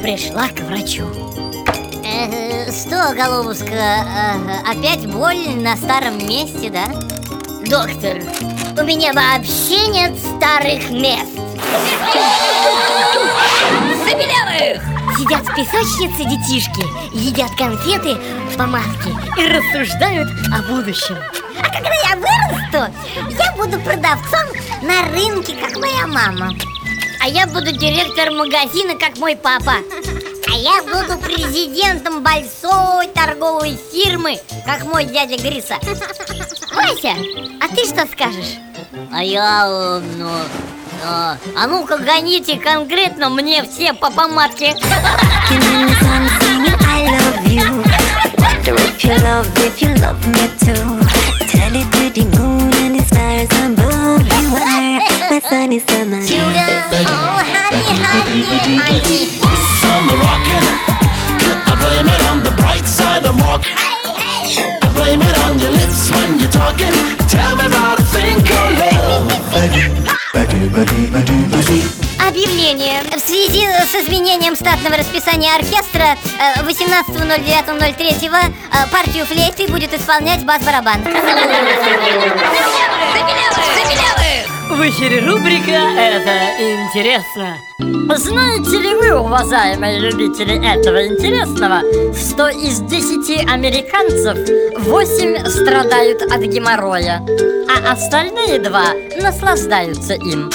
пришла к врачу э, Что, голубушка, э, опять боль на старом месте, да? Доктор, у меня вообще нет старых мест Забелявых! Сидят в песочнице детишки, едят конфеты в помадке и рассуждают о будущем А когда я вырасту, я буду продавцом на рынке, как моя мама А я буду директором магазина, как мой папа. А я буду президентом большой торговой фирмы, как мой дядя Гриса. Вася, а ты что скажешь? А я, ну, а, а ну-ка гоните конкретно мне все по помадке. Sunny summer. Oh. Объявление. В связи с изменением штатного расписания оркестра 18.09.03 партию флейты будет исполнять бас-барабан. В эфире рубрика «Это интересно». Знаете ли вы, уважаемые любители этого интересного, что из 10 американцев 8 страдают от геморроя, а остальные два наслаждаются им?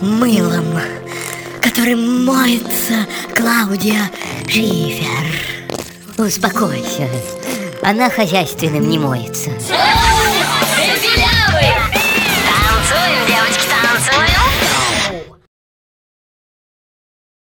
мылом, которым моется Клаудия Шифер. Успокойся, она хозяйственным не моется.